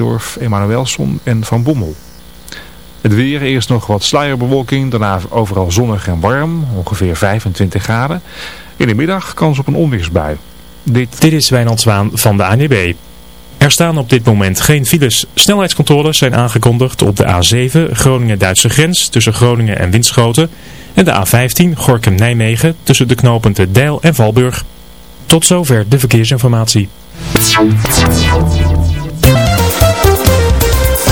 Dorf, Emanuelson en Van Bommel. Het weer, eerst nog wat sluierbewolking, daarna overal zonnig en warm, ongeveer 25 graden. In de middag kans op een onweersbui. Dit, dit is Wijnand Zwaan van de ANWB. Er staan op dit moment geen files. Snelheidscontroles zijn aangekondigd op de A7 Groningen-Duitse grens tussen Groningen en Winschoten. En de A15 Gorkum-Nijmegen tussen de knooppunten Deil en Valburg. Tot zover de verkeersinformatie.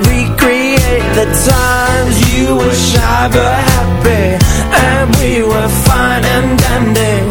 to recreate the times. You were shy but happy And we were fine and dandy.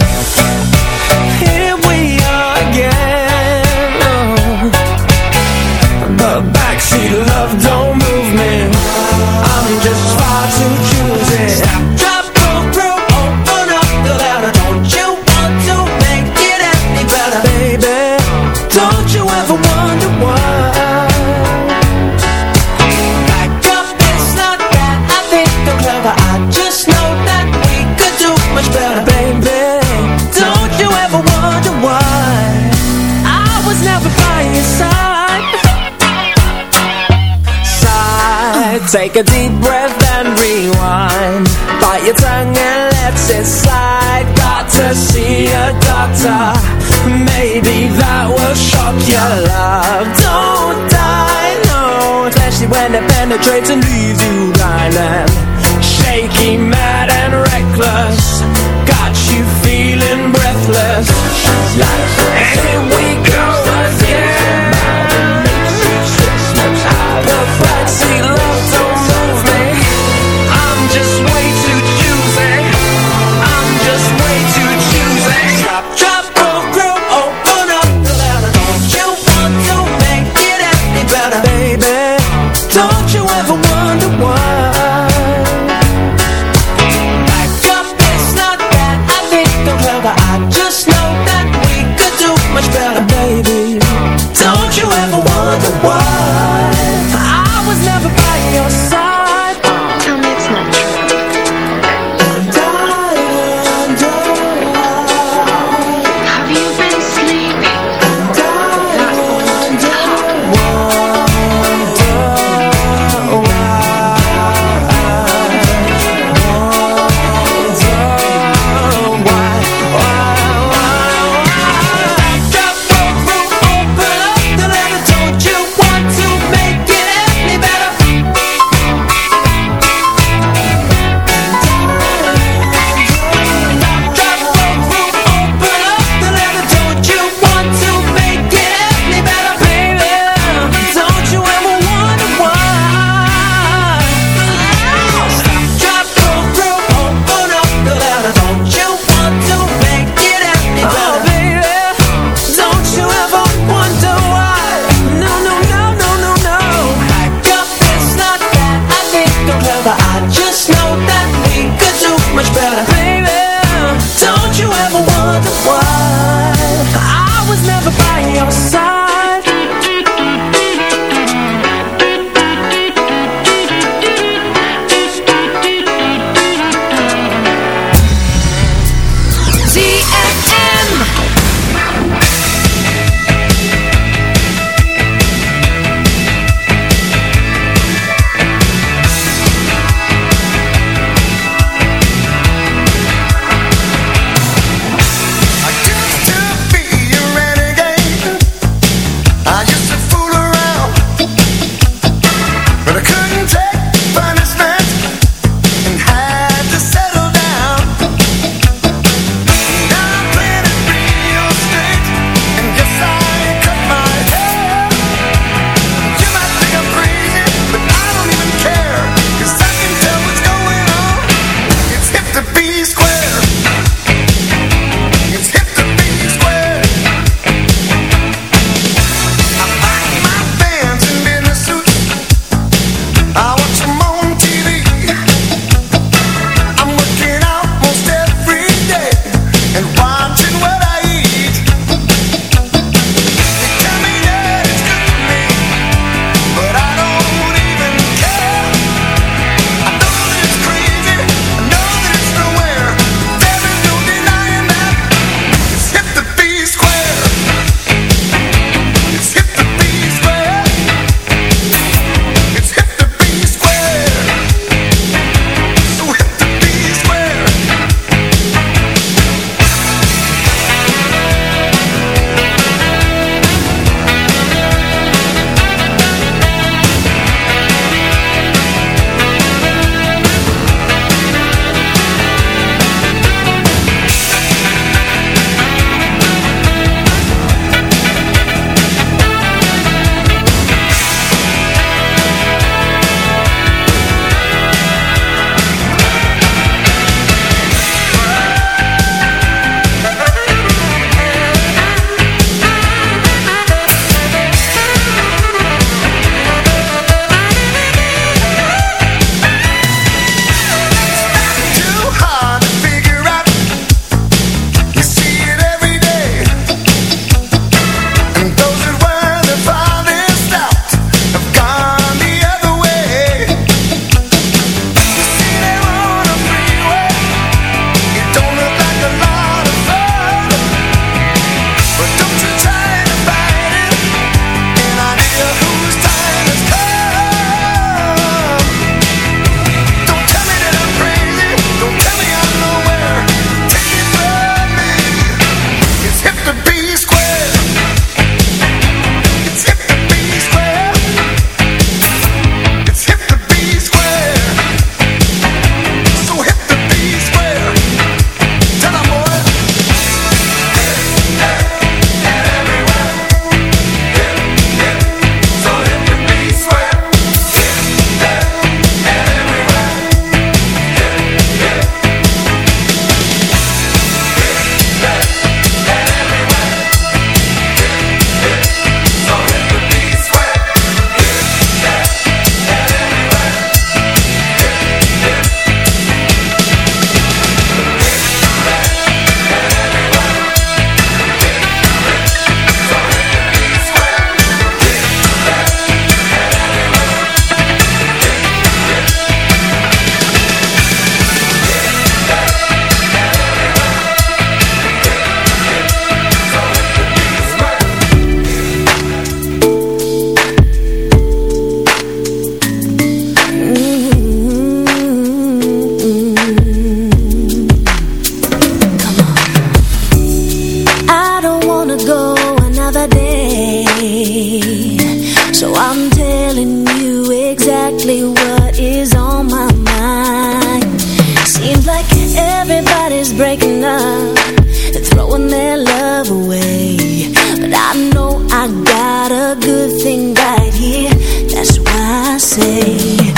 i'm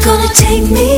gonna take me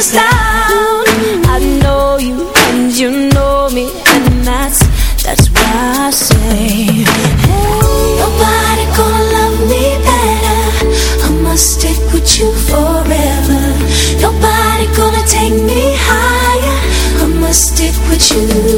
I know you and you know me, and that's that's why I say, nobody gonna love me better. I must stick with you forever. Nobody gonna take me higher. I must stick with. You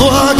Crois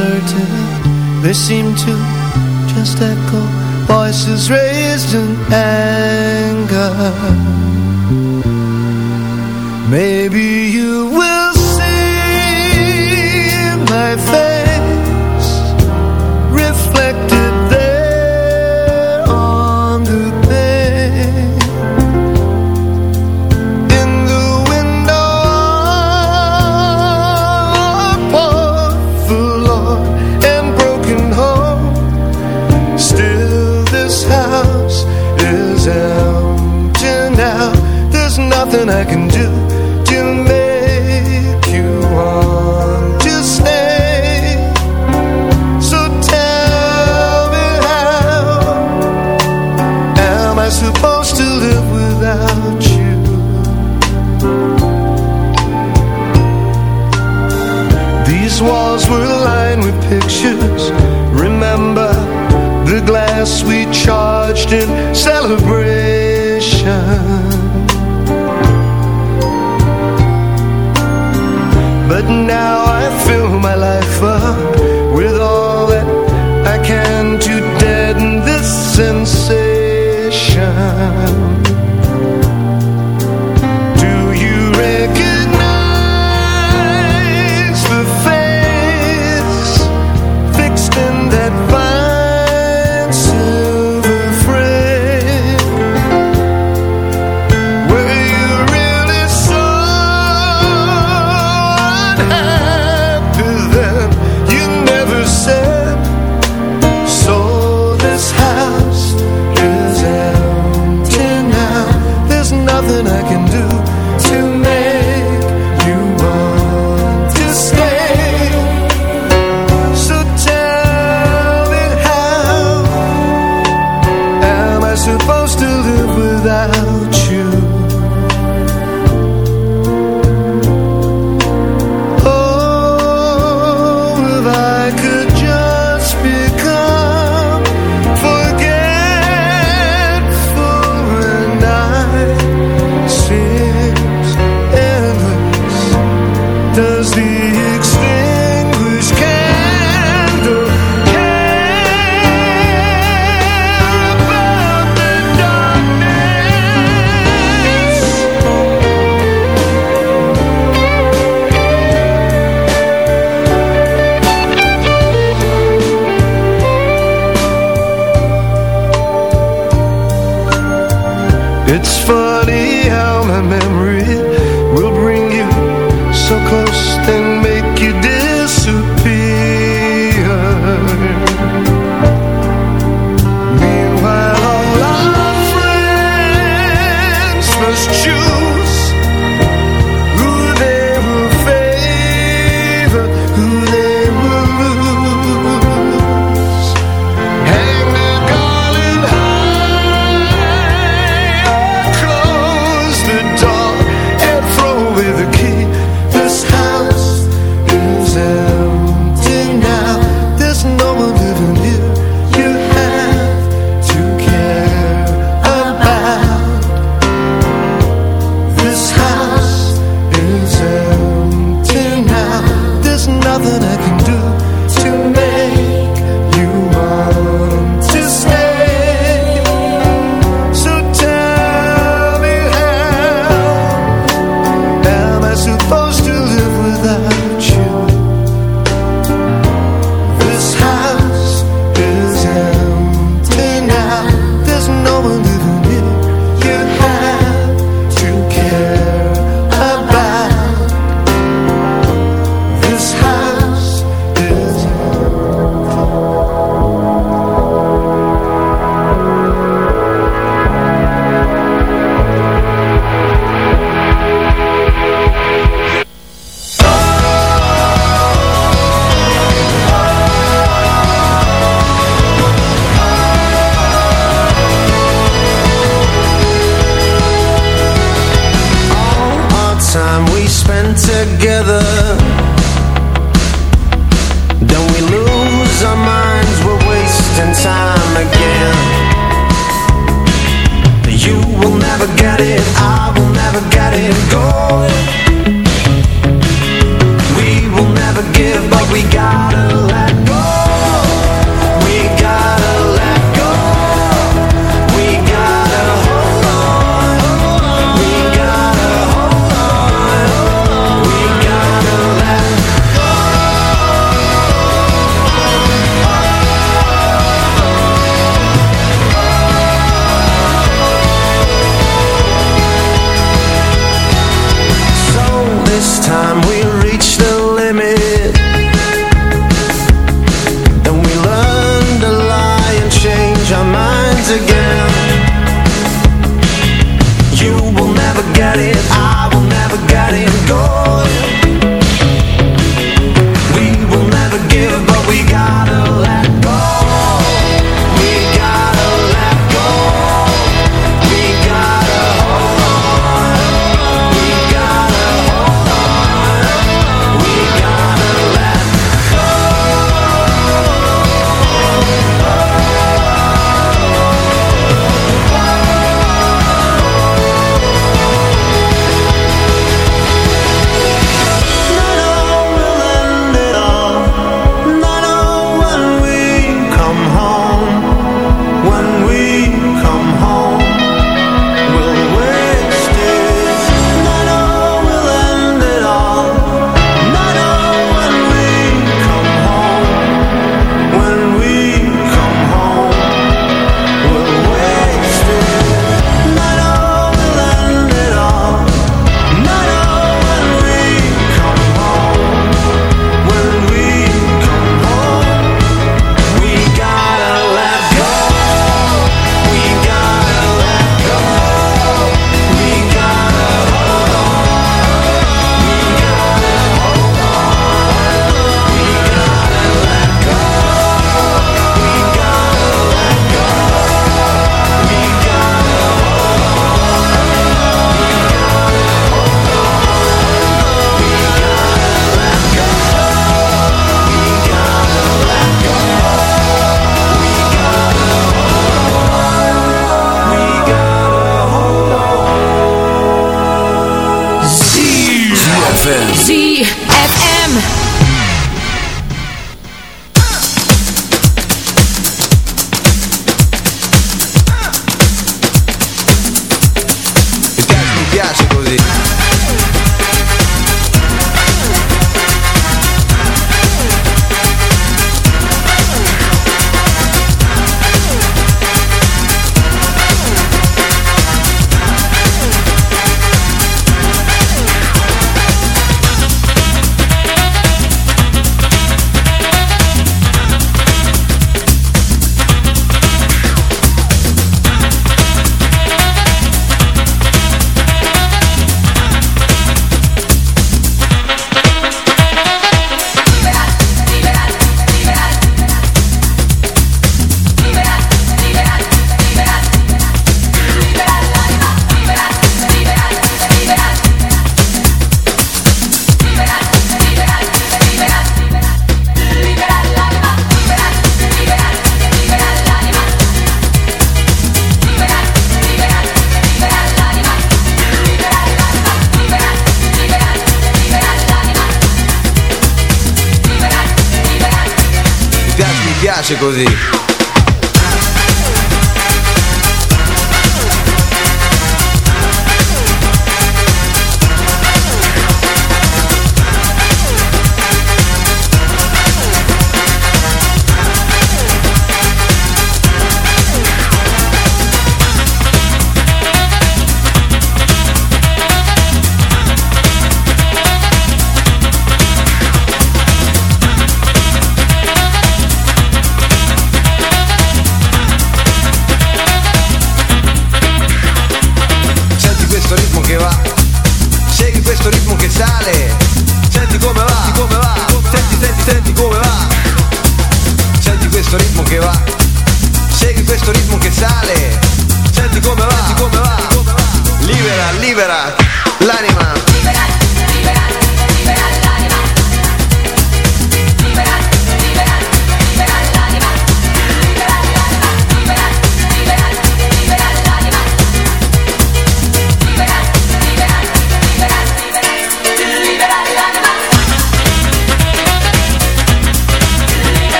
deserted They seem to just echo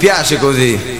piace così.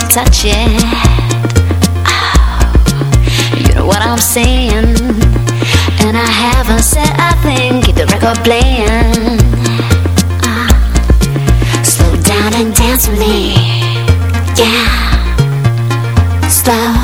so touching. Oh, you know what I'm saying? And I haven't said a thing. Keep the record playing. Ah. Slow down and dance with me. Yeah slow.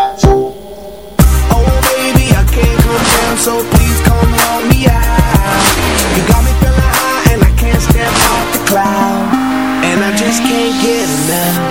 down, so please come help me out. You got me feeling high and I can't step off the cloud, and I just can't get enough.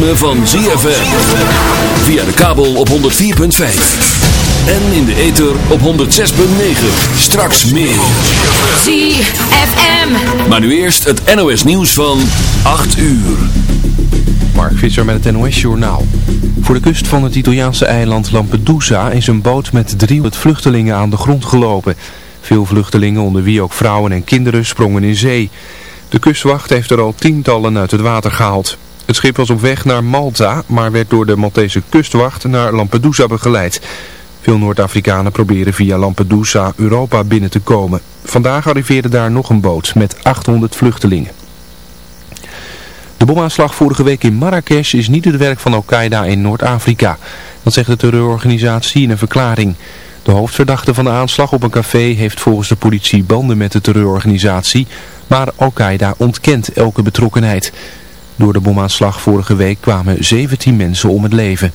ritme van ZFM. Via de kabel op 104.5. En in de ether op 106.9. Straks meer. ZFM. Maar nu eerst het NOS nieuws van 8 uur. Mark Visser met het NOS Journaal. Voor de kust van het Italiaanse eiland Lampedusa is een boot met 300 vluchtelingen aan de grond gelopen. Veel vluchtelingen, onder wie ook vrouwen en kinderen, sprongen in zee. De kustwacht heeft er al tientallen uit het water gehaald. Het schip was op weg naar Malta, maar werd door de Maltese kustwacht naar Lampedusa begeleid. Veel Noord-Afrikanen proberen via Lampedusa Europa binnen te komen. Vandaag arriveerde daar nog een boot met 800 vluchtelingen. De bomaanslag vorige week in Marrakesh is niet het werk van Al-Qaeda in Noord-Afrika. Dat zegt de terreurorganisatie in een verklaring. De hoofdverdachte van de aanslag op een café heeft volgens de politie banden met de terreurorganisatie, maar Al-Qaeda ontkent elke betrokkenheid. Door de bomaanslag vorige week kwamen 17 mensen om het leven.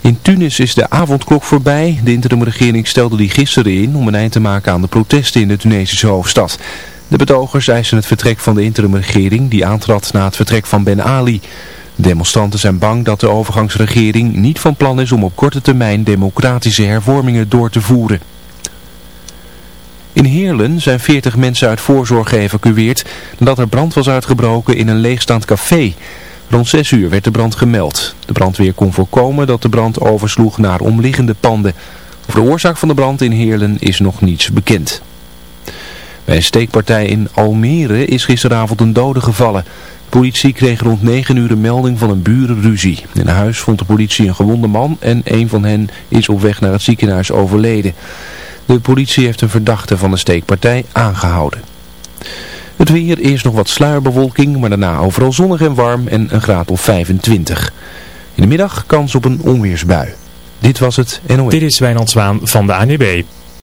In Tunis is de avondklok voorbij. De interimregering stelde die gisteren in om een eind te maken aan de protesten in de Tunesische hoofdstad. De betogers eisen het vertrek van de interimregering die aantrad na het vertrek van Ben Ali. De demonstranten zijn bang dat de overgangsregering niet van plan is om op korte termijn democratische hervormingen door te voeren. In Heerlen zijn 40 mensen uit voorzorg geëvacueerd nadat er brand was uitgebroken in een leegstaand café. Rond 6 uur werd de brand gemeld. De brandweer kon voorkomen dat de brand oversloeg naar omliggende panden. Over de oorzaak van de brand in Heerlen is nog niets bekend. Bij een steekpartij in Almere is gisteravond een dode gevallen. De politie kreeg rond 9 uur een melding van een burenruzie. In huis vond de politie een gewonde man en een van hen is op weg naar het ziekenhuis overleden. De politie heeft een verdachte van de steekpartij aangehouden. Het weer, eerst nog wat sluierbewolking, maar daarna overal zonnig en warm en een graad of 25. In de middag kans op een onweersbui. Dit was het NOS. Dit is Wijnand Zwaan van de ANWB.